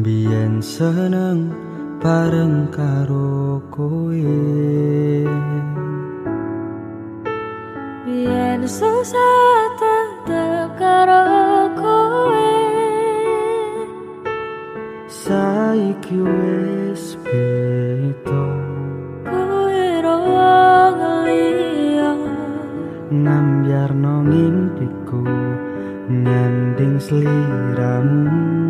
Biyen seneng bareng karo kowe. Biyen susah tetep karo kowe. Saiki wis beda. Kowe roang liya. Nambiar no ngimpiku Nyanding seliramu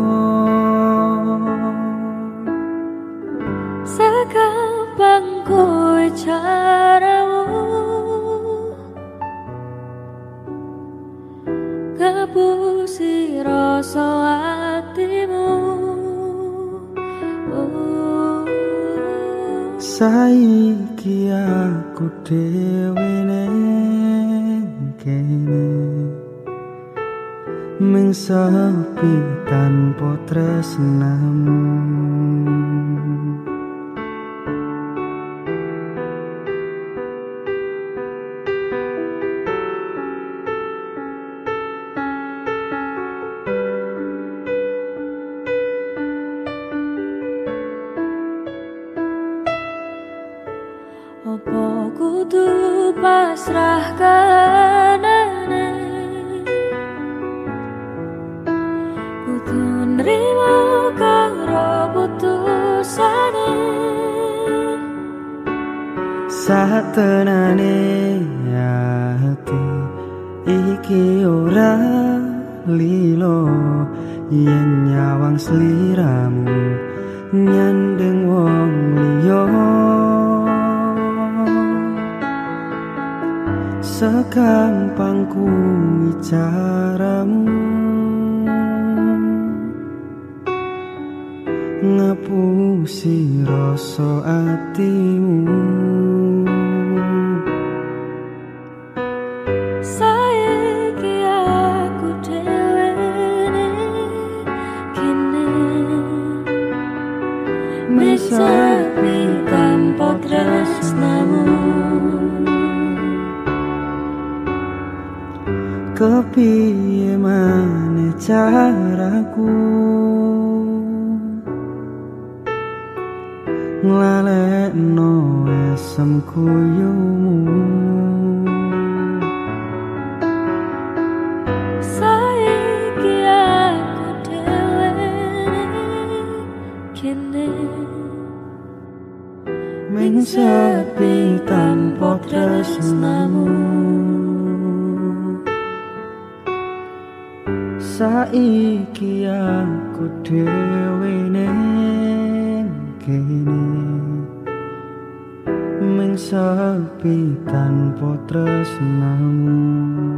kowe caramu Kepusi rasa hatimu oh. Saiki aku ning kene Ming sepi tanpa tresnamu pasrah kanane Kudu nrimo karo putusane Satenane ati iki ora lilo. Yen nyawang sliramu nyandeng Sekampang kuwi caramu Ngapusi rasa atimu. Mesapi tanpa tresnamu Kepiye maneh caraku. Nglalekno esem kuyumu. Saiki aku dhewe kene. Ming sepi tanpa tresnamu Saiki aku dhewe ning kene. Ming sepi tanpa tresnamu